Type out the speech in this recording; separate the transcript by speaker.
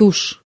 Speaker 1: tush